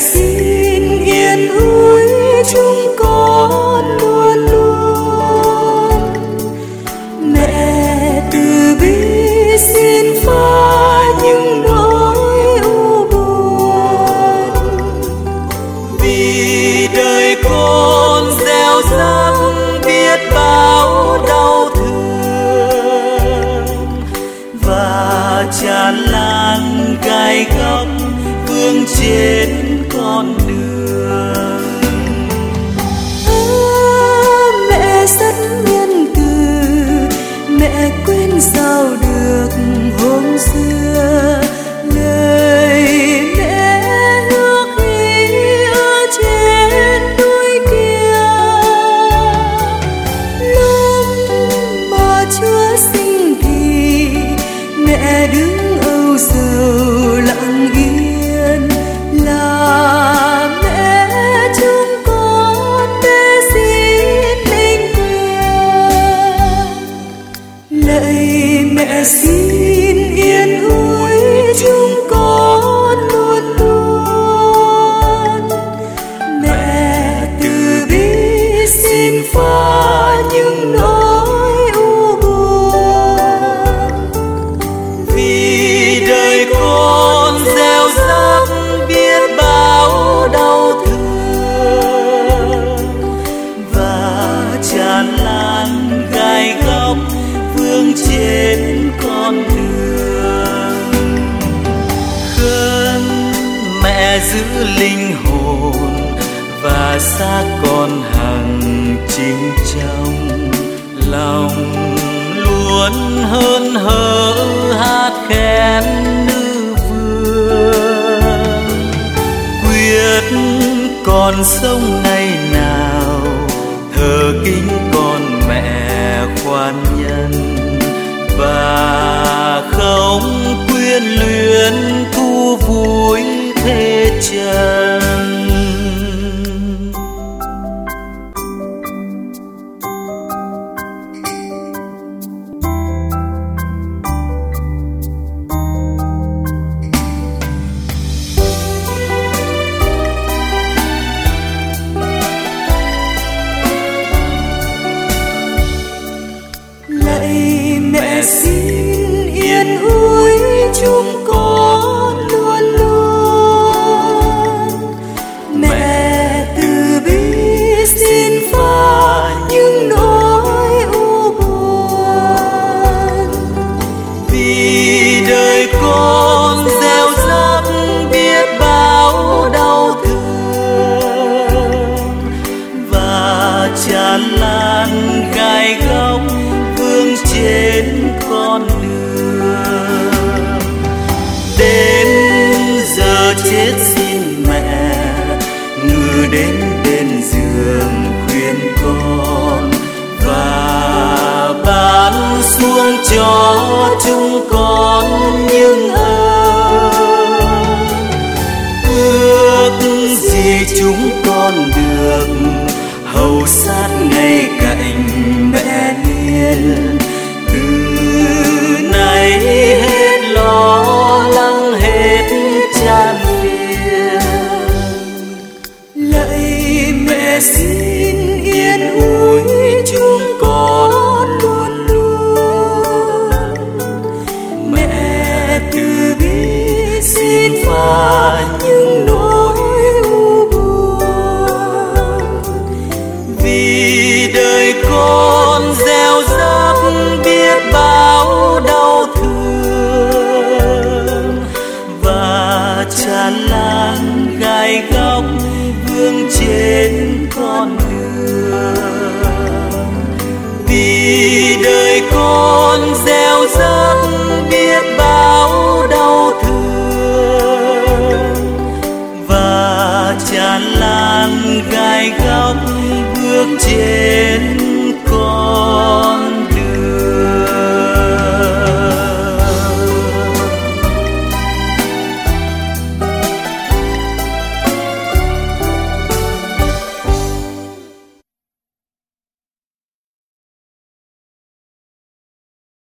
xin yên ủi chúng con luôn luôn. Mẹ từ bi xin phá những nỗi u buồn. Vì đời con gieo rắc biết bao đau thương. Và tràn lan gai góc vương trên con đường. À, mẹ rất nhân từ mẹ quên sao được hôm xưa. Lời mẹ ước ý trên núi kia. Lúc mà chưa sinh thì mẹ đứng âu sầu lặng im. Lạy xa xác con hằng chính trong lòng. Luôn hơn hở hát khen nữ vương. Quyết còn sống ngày nào, thờ kính con mẹ khoan nhân. Và không quyến luyến thu vui thế trần vì đời con gieo rắc biết bao đau thương và tràn lan gai góc vương trên con đường. Đến giờ chết xin mẹ, ngự đến bên giường khuyên con và ban xuống cho chúng con những ơn ước gì chúng con được hầu sát ngay cạnh mẹ hiền từ nay hết lo lắng, hết chan phiền. Lạy mẹ xin vì đời con gieo rắc biết bao đau thương. Và tràn lan gai góc vương trên con đường. Vì đời con gieo và tràn